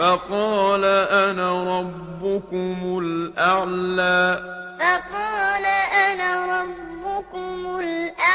فَقَالَ أَنَا رَبُّكُمُ الْأَعْلَىٰ. فَقَالَ أَنَا رَبُّكُمُ الْأَعْلَىٰ.